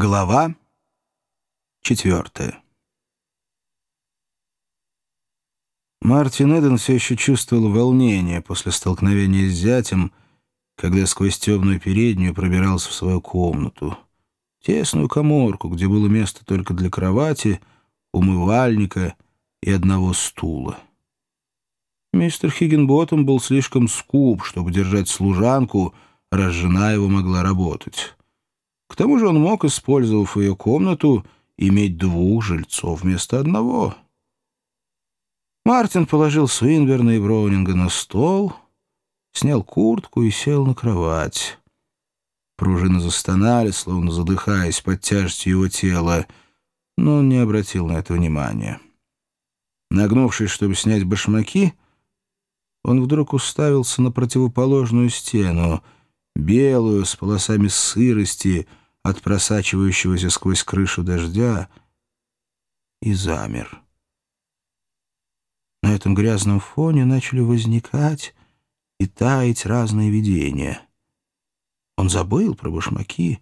Глава четвертая. Мартин Эден все еще чувствовал волнение после столкновения с зятем, когда сквозь темную переднюю пробирался в свою комнату. Тесную коморку, где было место только для кровати, умывальника и одного стула. Мистер Хиггинботтом был слишком скуп, чтобы держать служанку, раз жена его могла работать. К тому же он мог, использовав ее комнату, иметь двух жильцов вместо одного. Мартин положил Свинберна и Броунинга на стол, снял куртку и сел на кровать. Пружины застонали, словно задыхаясь под тяжестью его тела, но он не обратил на это внимания. Нагнувшись, чтобы снять башмаки, он вдруг уставился на противоположную стену, белую, с полосами сырости, от просачивающегося сквозь крышу дождя, и замер. На этом грязном фоне начали возникать и таять разные видения. Он забыл про башмаки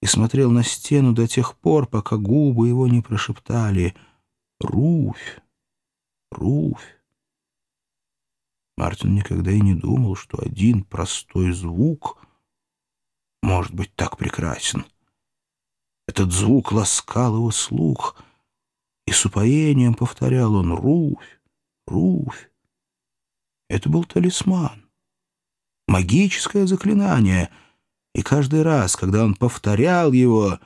и смотрел на стену до тех пор, пока губы его не прошептали «Руфь! Руфь!». Мартин никогда и не думал, что один простой звук может быть так прекрасен. Этот звук ласкал его слух, и с упоением повторял он «Руфь! Руфь!». Это был талисман, магическое заклинание, и каждый раз, когда он повторял его,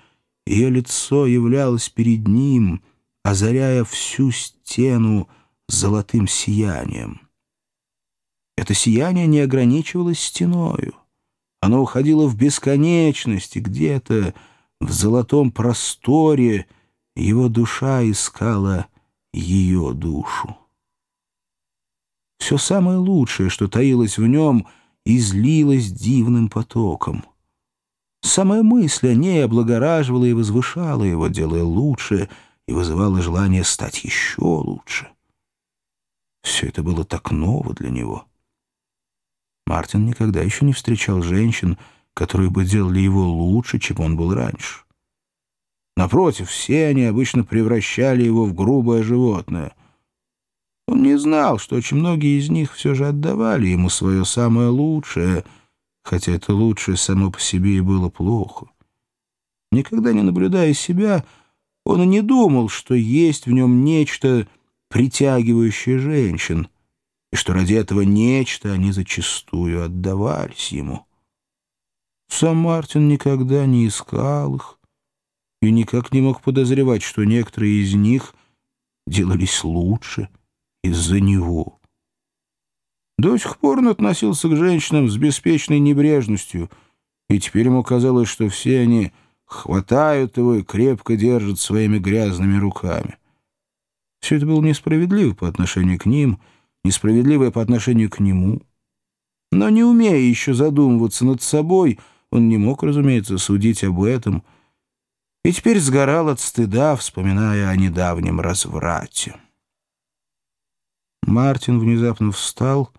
ее лицо являлось перед ним, озаряя всю стену золотым сиянием. Это сияние не ограничивалось стеною. Оно уходило в бесконечность, где-то в золотом просторе его душа искала ее душу. Все самое лучшее, что таилось в нем, излилось дивным потоком. Самая мысль о ней облагораживала и возвышала его, делая лучше, и вызывала желание стать еще лучше. Все это было так ново для него. Мартин никогда еще не встречал женщин, которые бы делали его лучше, чем он был раньше. Напротив, все они обычно превращали его в грубое животное. Он не знал, что очень многие из них все же отдавали ему свое самое лучшее, хотя это лучшее само по себе и было плохо. Никогда не наблюдая себя, он и не думал, что есть в нем нечто, притягивающее женщин, и что ради этого нечто они зачастую отдавались ему. Сам Мартин никогда не искал их и никак не мог подозревать, что некоторые из них делались лучше из-за него. До сих пор он относился к женщинам с беспечной небрежностью, и теперь ему казалось, что все они хватают его и крепко держат своими грязными руками. Все это было несправедливо по отношению к ним, несправедливо по отношению к нему. Но не умея еще задумываться над собой — он не мог, разумеется, судить об этом, и теперь сгорал от стыда, вспоминая о недавнем разврате. Мартин внезапно встал,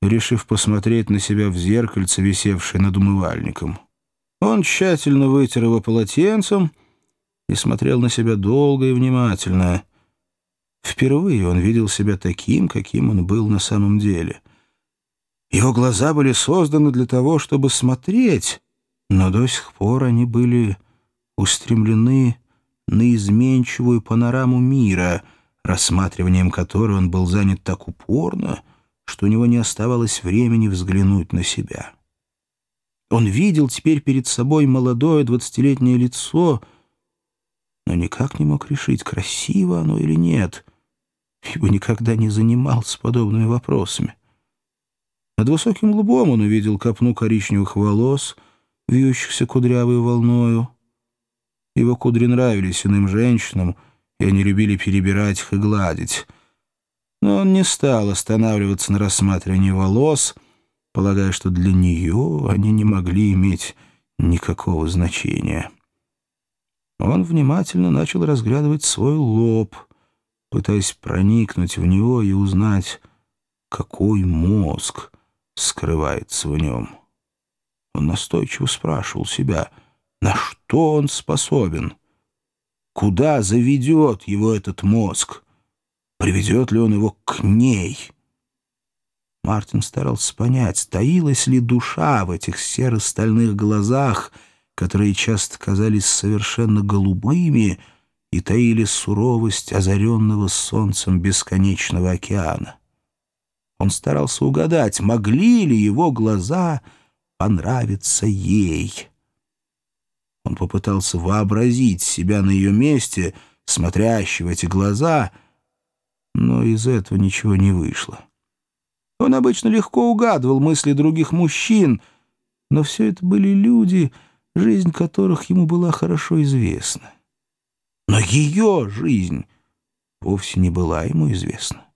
решив посмотреть на себя в зеркальце, висевшее над умывальником. Он тщательно вытер его полотенцем и смотрел на себя долго и внимательно. Впервые он видел себя таким, каким он был на самом деле — его глаза были созданы для того, чтобы смотреть, но до сих пор они были устремлены на изменчивую панораму мира, рассматриванием которой он был занят так упорно, что у него не оставалось времени взглянуть на себя. Он видел теперь перед собой молодое двадцатилетнее лицо, но никак не мог решить, красиво оно или нет, ибо никогда не занимался подобными вопросами. Над высоким лбом он увидел копну коричневых волос, вьющихся кудрявой волною. Его кудри нравились иным женщинам, и они любили перебирать их и гладить. Но он не стал останавливаться на рассматривании волос, полагая, что для нее они не могли иметь никакого значения. Он внимательно начал разглядывать свой лоб, пытаясь проникнуть в него и узнать, какой мозг — скрывается в нем. Он настойчиво спрашивал себя, на что он способен. Куда заведет его этот мозг? Приведет ли он его к ней? Мартин старался понять, таилась ли душа в этих серо-стальных глазах, которые часто казались совершенно голубыми и таили суровость озаренного солнцем бесконечного океана. Он старался угадать, могли ли его глаза понравиться ей. Он попытался вообразить себя на ее месте, смотрящего эти глаза, но из этого ничего не вышло. Он обычно легко угадывал мысли других мужчин, но все это были люди, жизнь которых ему была хорошо известна. Но ее жизнь вовсе не была ему известна.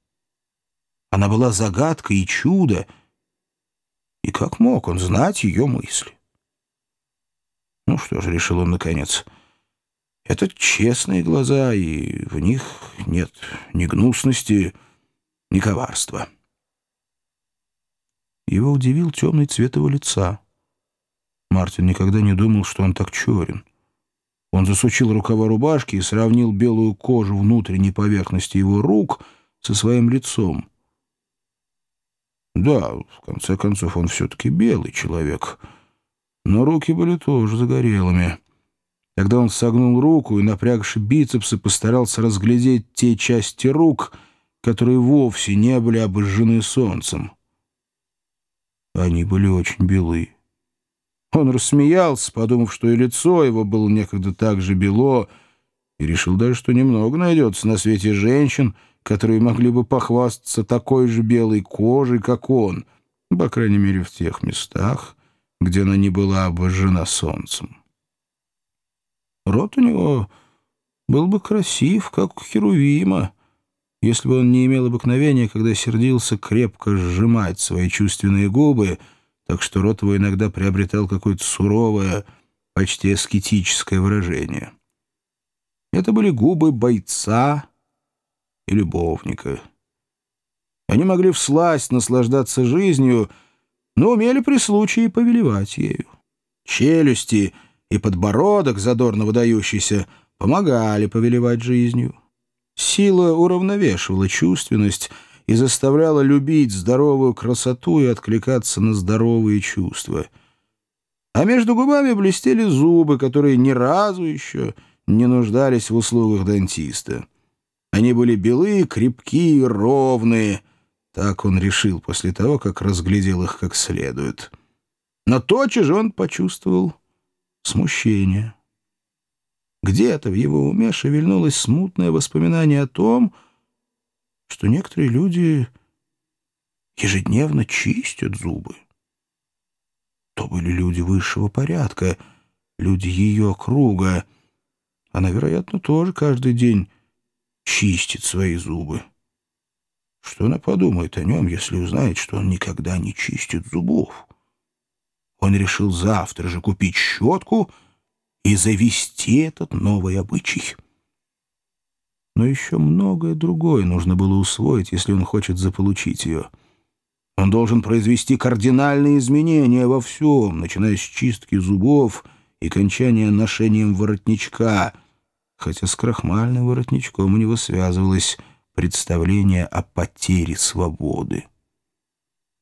Она была загадкой и чудо, и как мог он знать ее мысли? Ну что же, решил он наконец, это честные глаза, и в них нет ни гнусности, ни коварства. Его удивил темный цвет его лица. Мартин никогда не думал, что он так черен. Он засучил рукава рубашки и сравнил белую кожу внутренней поверхности его рук со своим лицом. Да, в конце концов, он все-таки белый человек. Но руки были тоже загорелыми. Тогда он согнул руку и, напрягши бицепсы, постарался разглядеть те части рук, которые вовсе не были обожжены солнцем. Они были очень белы. Он рассмеялся, подумав, что и лицо его было некогда так же бело, и решил даже, что немного найдется на свете женщин, которые могли бы похвастаться такой же белой кожей, как он, по крайней мере, в тех местах, где она не была обожжена солнцем. Рот у него был бы красив, как у Херувима, если бы он не имел обыкновения, когда сердился, крепко сжимать свои чувственные губы, так что рот его иногда приобретал какое-то суровое, почти аскетическое выражение. Это были губы бойца, и любовника. Они могли всласть наслаждаться жизнью, но умели при случае повелевать ею. Челюсти и подбородок, задорно выдающийся, помогали повелевать жизнью. Сила уравновешивала чувственность и заставляла любить здоровую красоту и откликаться на здоровые чувства. А между губами блестели зубы, которые ни разу еще не нуждались в услугах дантиста. Они были белые, крепкие, ровные. Так он решил после того, как разглядел их как следует. Но тотчас же он почувствовал смущение. Где-то в его уме шевельнулось смутное воспоминание о том, что некоторые люди ежедневно чистят зубы. То были люди высшего порядка, люди ее круга. Она, вероятно, тоже каждый день чистит свои зубы. Что она подумает о нем, если узнает, что он никогда не чистит зубов? Он решил завтра же купить щетку и завести этот новый обычай. Но еще многое другое нужно было усвоить, если он хочет заполучить ее. Он должен произвести кардинальные изменения во всем, начиная с чистки зубов и кончания ношением воротничка — хотя с крахмальным воротничком у него связывалось представление о потере свободы.